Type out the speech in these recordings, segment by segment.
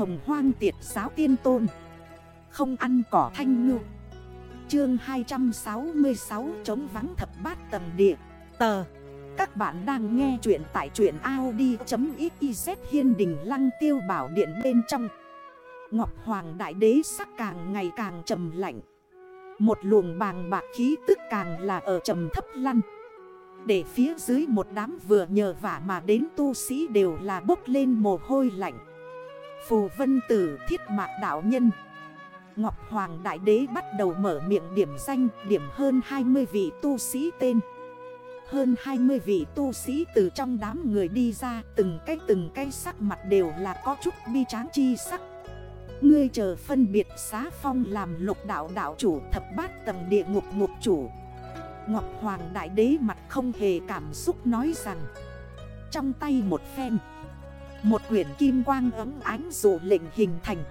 hồng hoang tiệt giáo tiên tôn. Không ăn cỏ thanh ngư. Chương 266 chống vắng thập bát tầng địa. Tờ. Các bạn đang nghe chuyện tại truyện Audi.xyz hiên đình lăng tiêu bảo điện bên trong. Ngọc Hoàng Đại Đế sắc càng ngày càng trầm lạnh. Một luồng bàng bạc khí tức càng là ở trầm thấp lăn. Để phía dưới một đám vừa nhờ vả mà đến tu sĩ đều là bốc lên mồ hôi lạnh. Phù vân tử thiết mạc đạo nhân. Ngọc Hoàng Đại Đế bắt đầu mở miệng điểm danh, Điểm hơn 20 vị tu sĩ tên. Hơn 20 vị tu sĩ từ trong đám người đi ra, Từng cái từng cái sắc mặt đều là có chút bi tráng chi sắc. Ngươi chờ phân biệt xá phong làm lục đạo đạo chủ thập bát tầng địa ngục ngục chủ. Ngọc Hoàng Đại Đế mặt không hề cảm xúc nói rằng, Trong tay một phen một quyển kim quang ấm ánh dụ lệnh hình thành.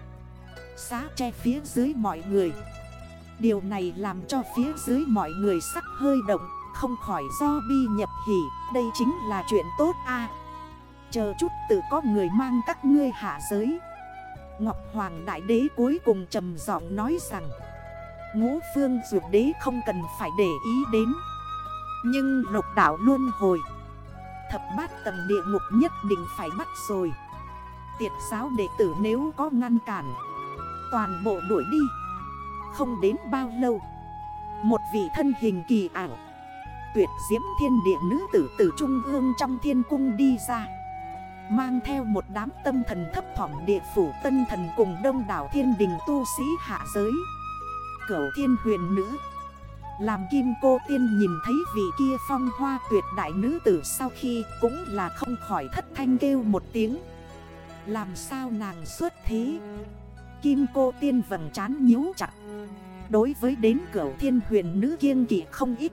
Xá che phía dưới mọi người. Điều này làm cho phía dưới mọi người sắc hơi động, Không khỏi do bi nhập hỉ. Đây chính là chuyện tốt a. Chờ chút tự có người mang các ngươi hạ giới. Ngọc Hoàng Đại Đế cuối cùng trầm giọng nói rằng, Ngũ phương dược đế không cần phải để ý đến. Nhưng lục đảo luôn hồi Thập bát tầng địa ngục nhất định phải bắt rồi. Tiệt giáo đệ tử nếu có ngăn cản, Toàn bộ đuổi đi. Không đến bao lâu, Một vị thân hình kỳ ảo, Tuyệt diễm thiên địa nữ tử tử trung ương trong thiên cung đi ra, Mang theo một đám tâm thần thấp thỏm địa phủ tân thần cùng đông đảo thiên đình tu sĩ hạ giới. Cửu thiên huyền nữ làm kim cô tiên nhìn thấy vị kia phong hoa tuyệt đại nữ tử sau khi cũng là không khỏi thất thanh kêu một tiếng. Làm sao nàng xuất thế? Kim cô tiên vầng trán nhíu chặt. Đối với đến cửa thiên huyền nữ kiêng kỵ không ít.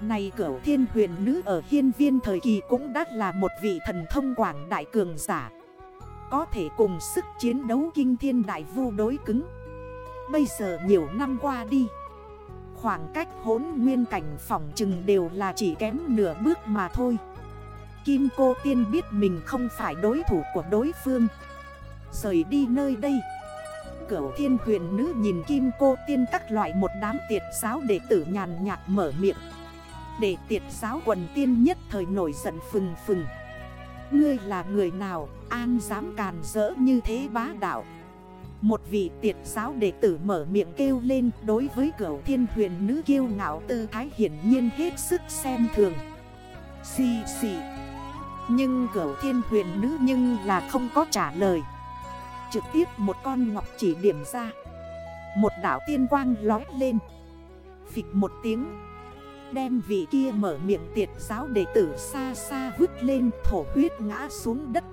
Này cửa thiên huyền nữ ở hiên viên thời kỳ cũng đã là một vị thần thông quảng đại cường giả. Có thể cùng sức chiến đấu kinh thiên đại vu đối cứng. Bây giờ nhiều năm qua đi Khoảng cách hốn nguyên cảnh phòng chừng đều là chỉ kém nửa bước mà thôi. Kim cô tiên biết mình không phải đối thủ của đối phương. Rời đi nơi đây. Cửu thiên huyền nữ nhìn kim cô tiên các loại một đám tiệt giáo đệ tử nhàn nhạt mở miệng. Để tiệt giáo quần tiên nhất thời nổi giận phừng phừng. Ngươi là người nào, an dám càn rỡ như thế bá đạo? Một vị tiệt giáo đệ tử mở miệng kêu lên Đối với cửu thiên huyền nữ kiêu ngạo tư thái hiển nhiên hết sức xem thường. Xì xì. Nhưng cửu thiên huyền nữ nhưng là không có trả lời. Trực tiếp một con ngọc chỉ điểm ra. Một đảo tiên quang lói lên. Phịch một tiếng. Đem vị kia mở miệng tiệt giáo đệ tử xa xa vứt lên thổ huyết ngã xuống đất.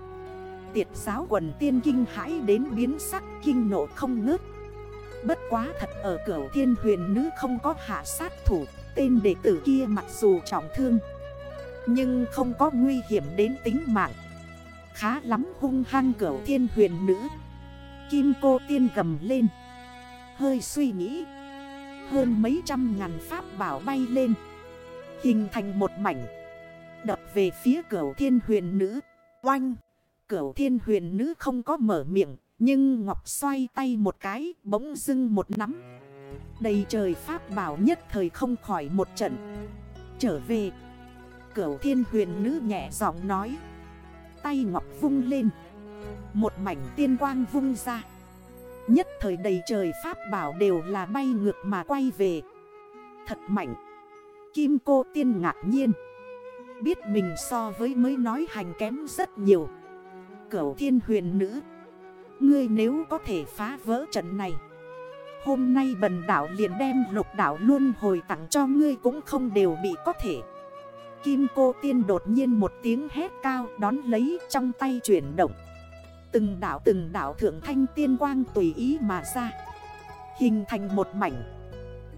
Tiệt giáo quần tiên kinh hãi đến biến sắc kinh nộ không ngớt. Bất quá thật ở cửa thiên huyền nữ không có hạ sát thủ, Tên đệ tử kia mặc dù trọng thương, Nhưng không có nguy hiểm đến tính mạng. Khá lắm hung hăng cửa thiên huyền nữ. Kim cô tiên gầm lên, Hơi suy nghĩ, hơn mấy trăm ngàn pháp bảo bay lên, Hình thành một mảnh, Đập về phía cửa thiên huyền nữ. Oanh! Cửu thiên huyền nữ không có mở miệng, Nhưng Ngọc xoay tay một cái, Bỗng dưng một nắm. Đầy trời pháp bảo nhất thời không khỏi một trận. Trở về, Cửu thiên huyền nữ nhẹ giọng nói. Tay Ngọc vung lên, Một mảnh tiên quang vung ra. Nhất thời đầy trời pháp bảo đều là bay ngược mà quay về. Thật mạnh, Kim cô tiên ngạc nhiên. Biết mình so với mới nói hành kém rất nhiều. Cửu thiên huyền nữ. Ngươi nếu có thể phá vỡ trận này, Hôm nay bần đảo liền đem lục đảo luôn hồi tặng cho ngươi cũng không đều bị có thể. Kim cô tiên đột nhiên một tiếng hét cao đón lấy trong tay chuyển động. Từng đảo từng đảo thượng thanh tiên quang tùy ý mà ra, Hình thành một mảnh.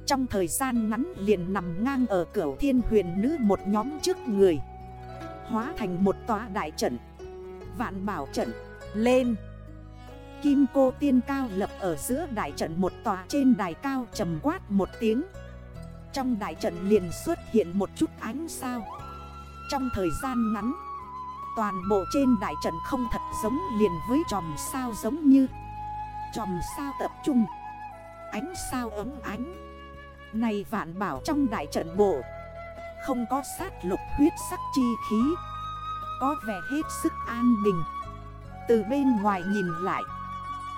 Trong thời gian ngắn liền nằm ngang ở cửa thiên huyền nữ một nhóm trước người, Hóa thành một tòa đại trận. Vạn bảo trận, lên. Kim cô tiên cao lập ở giữa đại trận một tòa trên đài cao trầm quát một tiếng. Trong đại trận liền xuất hiện một chút ánh sao. Trong thời gian ngắn, Toàn bộ trên đại trận không thật giống liền với tròm sao giống như. Tròm sao tập trung, Ánh sao ấm ánh. Này vạn bảo trong đại trận bộ, Không có sát lục huyết sắc chi khí. Có vẻ hết sức an bình. Từ bên ngoài nhìn lại,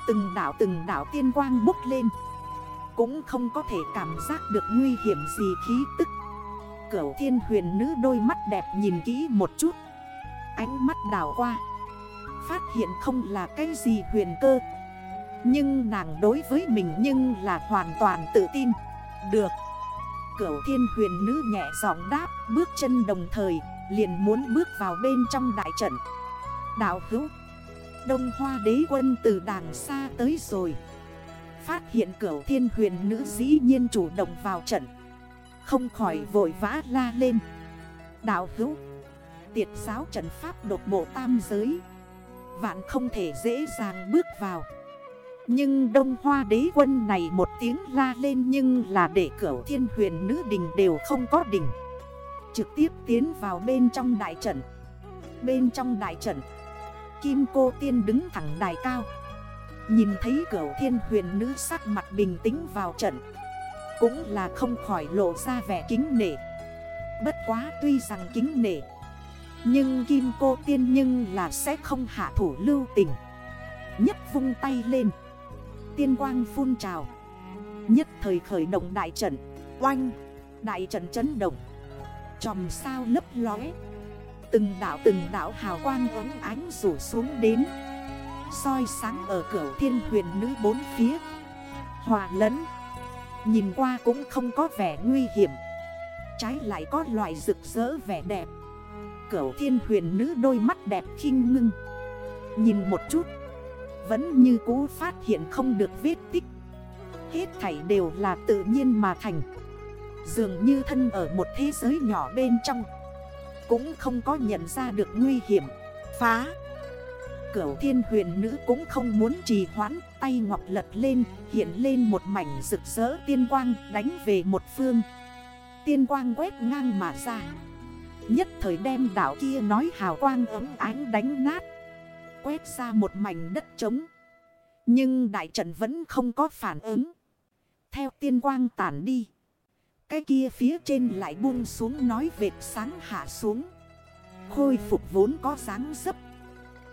Từng đảo từng đảo tiên quang bốc lên. Cũng không có thể cảm giác được nguy hiểm gì khí tức. Cửu thiên huyền nữ đôi mắt đẹp nhìn kỹ một chút. Ánh mắt đảo qua, Phát hiện không là cái gì huyền cơ. Nhưng nàng đối với mình nhưng là hoàn toàn tự tin. Được. Cửu thiên huyền nữ nhẹ giọng đáp Bước chân đồng thời. Liền muốn bước vào bên trong đại trận. Đạo hữu, Đông hoa đế quân từ đàng xa tới rồi. Phát hiện cửu thiên huyền nữ dĩ nhiên chủ động vào trận. Không khỏi vội vã la lên. Đạo hữu, Tiệt giáo trận pháp đột bộ tam giới. Vạn không thể dễ dàng bước vào. Nhưng đông hoa đế quân này một tiếng la lên Nhưng là để cửu thiên huyền nữ đình đều không có đỉnh. Trực tiếp tiến vào bên trong đại trận. Bên trong đại trận, Kim cô tiên đứng thẳng đài cao. Nhìn thấy cửu thiên huyền nữ sắc mặt bình tĩnh vào trận, Cũng là không khỏi lộ ra vẻ kính nể. Bất quá tuy rằng kính nể, Nhưng kim cô tiên nhưng là sẽ không hạ thủ lưu tình. Nhất vung tay lên, Tiên quang phun trào. Nhất thời khởi động đại trận, Oanh, Đại trận chấn động. Chòm sao lấp lóe Từng đảo từng đảo hào quang ấm ánh rủ xuống đến. Soi sáng ở cửa thiên huyền nữ bốn phía. Hòa lẫn. Nhìn qua cũng không có vẻ nguy hiểm. Trái lại có loại rực rỡ vẻ đẹp. Cửu thiên huyền nữ đôi mắt đẹp khinh ngưng. Nhìn một chút. Vẫn như cũ phát hiện không được vết tích. Hết thảy đều là tự nhiên mà thành. Dường như thân ở một thế giới nhỏ bên trong. Cũng không có nhận ra được nguy hiểm. Phá. Cửu thiên huyền nữ cũng không muốn trì hoãn. Tay ngọc lật lên, Hiện lên một mảnh rực rỡ tiên quang, Đánh về một phương. Tiên quang quét ngang mà ra. Nhất thời đem đảo kia nói hào quang ấm ánh đánh nát. Quét ra một mảnh đất trống. Nhưng đại trận vẫn không có phản ứng. Theo tiên quang tản đi. Cái kia phía trên lại buông xuống nói vệt sáng hạ xuống. Khôi phục vốn có dáng dấp.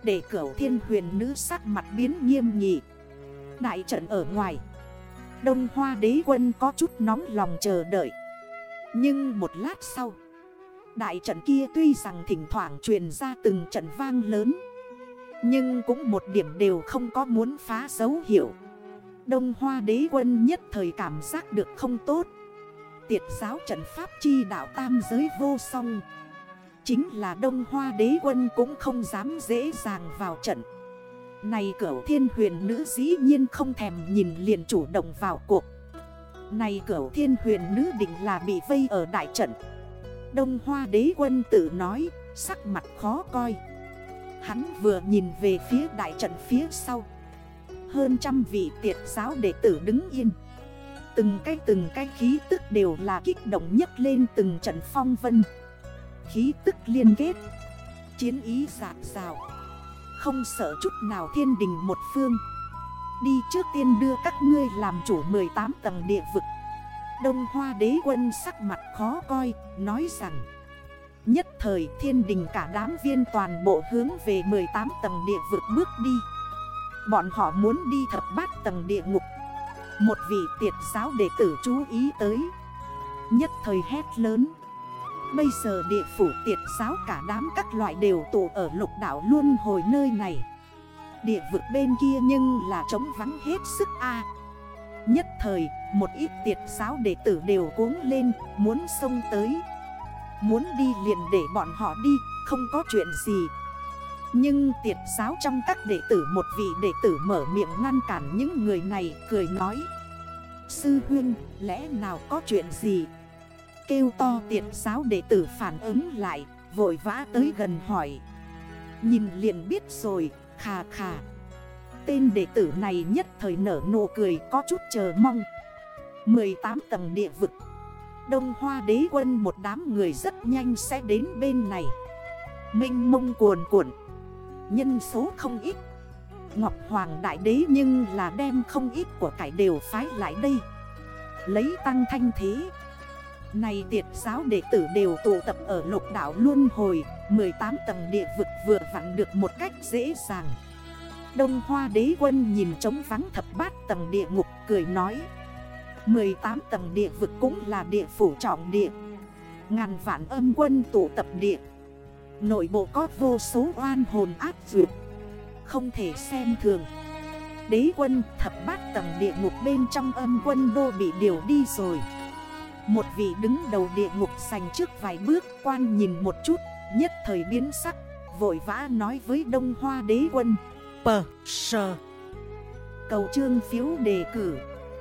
Để cửu thiên huyền nữ sắc mặt biến nghiêm nghị Đại trận ở ngoài. Đông hoa đế quân có chút nóng lòng chờ đợi. Nhưng một lát sau, Đại trận kia tuy rằng thỉnh thoảng truyền ra từng trận vang lớn, Nhưng cũng một điểm đều không có muốn phá dấu hiệu. Đông hoa đế quân nhất thời cảm giác được không tốt. Tiệt giáo trận pháp chi đạo tam giới vô song. Chính là Đông Hoa đế quân cũng không dám dễ dàng vào trận. Này cửu thiên huyền nữ dĩ nhiên không thèm nhìn liền chủ động vào cuộc. Này cửu thiên huyền nữ định là bị vây ở đại trận. Đông Hoa đế quân tự nói, sắc mặt khó coi. Hắn vừa nhìn về phía đại trận phía sau. Hơn trăm vị tiệt giáo đệ tử đứng yên. Từng cái từng cái khí tức đều là kích động nhất lên từng trận phong vân. Khí tức liên kết, Chiến ý giạc rào Không sợ chút nào thiên đình một phương. Đi trước tiên đưa các ngươi làm chủ 18 tầng địa vực. Đông Hoa đế quân sắc mặt khó coi, Nói rằng, Nhất thời thiên đình cả đám viên toàn bộ hướng về 18 tầng địa vực bước đi. Bọn họ muốn đi thập bát tầng địa ngục một vị tiệt giáo đệ tử chú ý tới. Nhất thời hét lớn. Bây giờ địa phủ tiệt giáo cả đám các loại đều tụ ở lục đảo luôn hồi nơi này. Địa vực bên kia nhưng là trống vắng hết sức a. Nhất thời, một ít tiệt giáo đệ tử đều cuống lên, muốn xông tới. Muốn đi liền để bọn họ đi, không có chuyện gì. Nhưng tiệt giáo trong các đệ tử một vị đệ tử mở miệng ngăn cản những người này cười nói Sư huyên, lẽ nào có chuyện gì? Kêu to tiệt giáo đệ tử phản ứng lại Vội vã tới gần hỏi. Nhìn liền biết rồi Khà khà. Tên đệ tử này nhất thời nở nụ cười Có chút chờ mong. 18 tầng địa vực. Đông Hoa đế quân một đám người rất nhanh sẽ đến bên này. Minh mông cuồn cuộn. Nhân số không ít. Ngọc Hoàng Đại Đế nhưng là đem không ít của cải đều phái lại đây. Lấy tăng thanh thế. Này tiệt giáo đệ tử đều tụ tập ở lục đảo Luân Hồi 18 tầng địa vực vừa vặn được một cách dễ dàng. Đông Hoa đế quân nhìn trống vắng thập bát tầng địa ngục, cười nói 18 tầng địa vực cũng là địa phủ trọng địa. Ngàn vạn âm quân tụ tập địa. Nội bộ có vô số oan hồn ác duyệt Không thể xem thường. Đế quân thập bát tầng địa ngục bên trong âm quân đô bị điều đi rồi. Một vị đứng đầu địa ngục sành trước vài bước quan nhìn một chút, Nhất thời biến sắc, Vội vã nói với đông hoa đế quân, Pờ, sờ. Cầu trương phiếu đề cử.